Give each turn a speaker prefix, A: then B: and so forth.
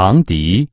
A: 长笛。